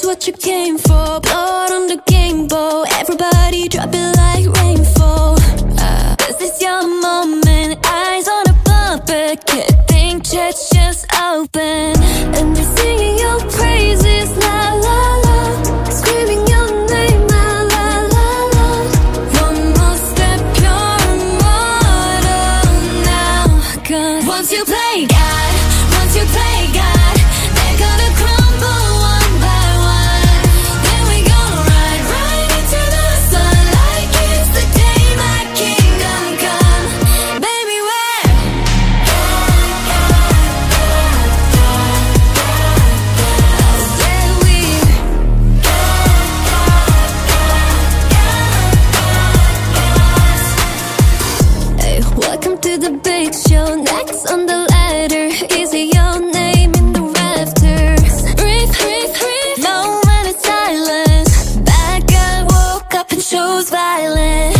is what you came for. Blood on the game bowl. Everybody drop it like rainfall. Uh, this is your moment. Eyes on a puppet. Can't think, chest just open. And they're singing your praises. La la la. Screaming your name. La la la. One more step, you're immortal now. once you play God, woke up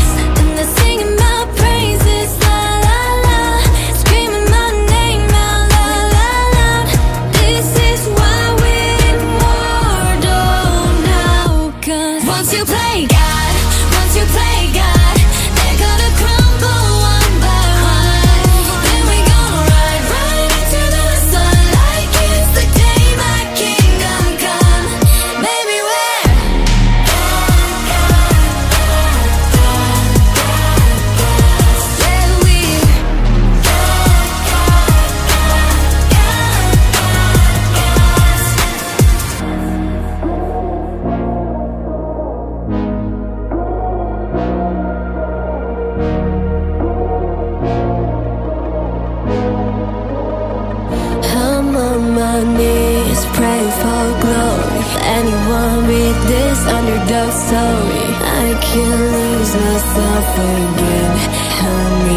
story. I can't lose myself again. Help me.